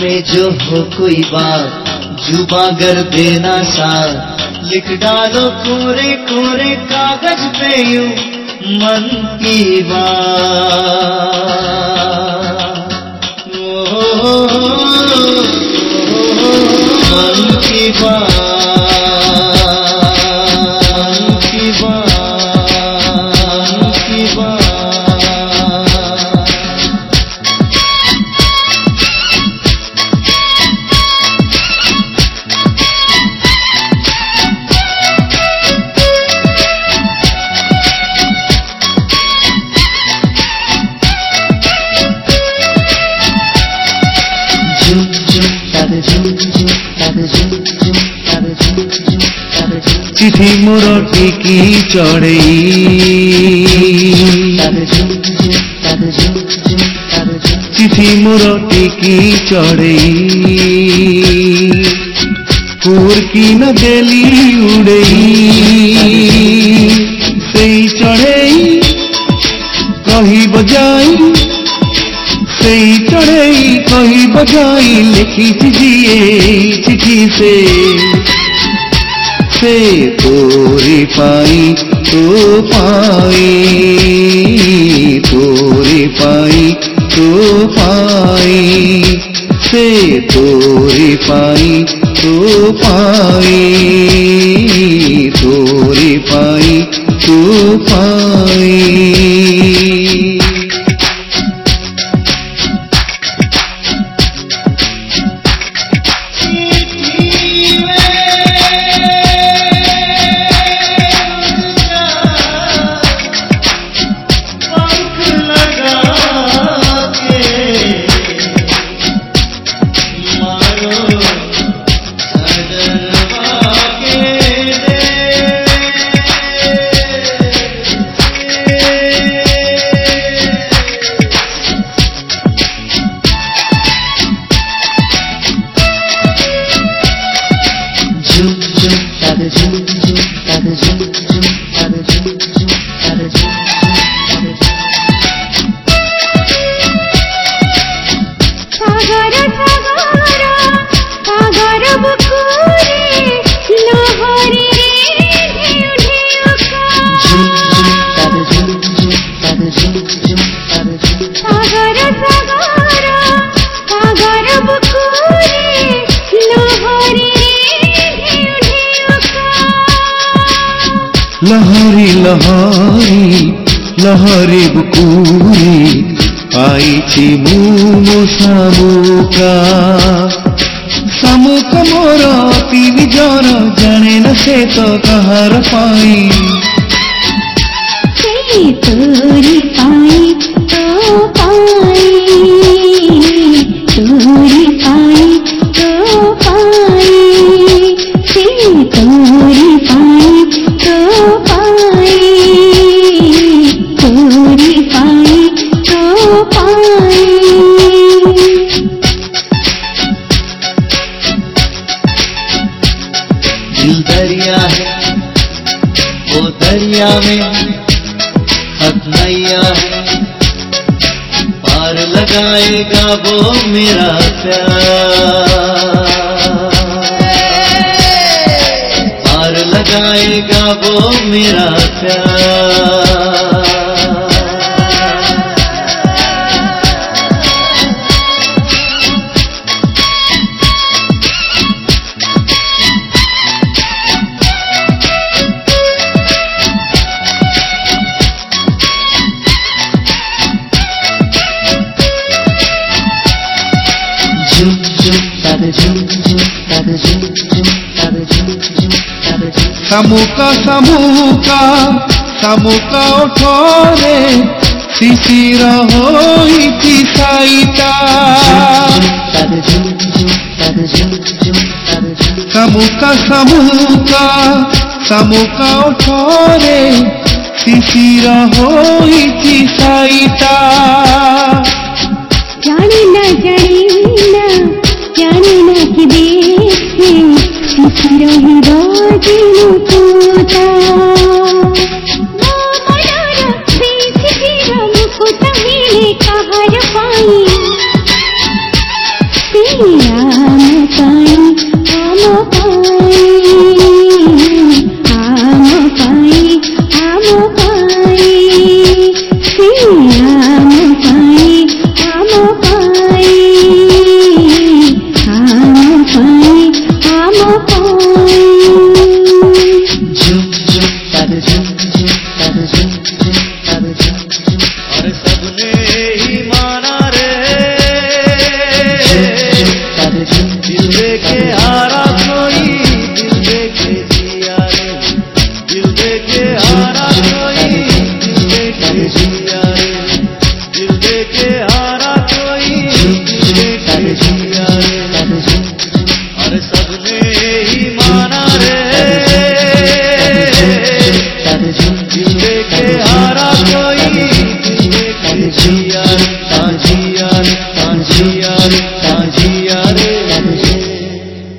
में जो हो कोई बात जुबा कर देना सार लिख डालो कोरे कोरे कागज़ पे यू मन की बात ओ, मन की बात চিঠি মোর ঠিকই চড়েই চিঠি মোর ঠিকই চড়েই কুর্কি না দেলি উড়েই সেই চড়েই কহিব যাই, সেই চড়েই কহিব যাই, লিখিছি দিয়ে চিঠি সে সে তোরি পাই তো পাই তোরি পাই তো পাই সে তোরি পাই তো পাই তোরি পাই তো পাই লহরি লহরি লহরি বুকুরি পাইছি মু সামুকা সামুক মোর পিবি জ্বর, জানে না সে তো কাহার পাই। তোরি পাই তো পাই, তোরি পাই তো পাই। সে তোরি दरिया है, वो दरिया में हथनैया नैया है। पार लगाएगा वो मेरा प्यार। पार लगाएगा वो मेरा प्यार। সামুকা সামুকা সামুকা ওঠরে শিশির হইতি সাইটা সামুকা সামুকা সামুকা ওঠরে শিশির হইতি সাইটা energy.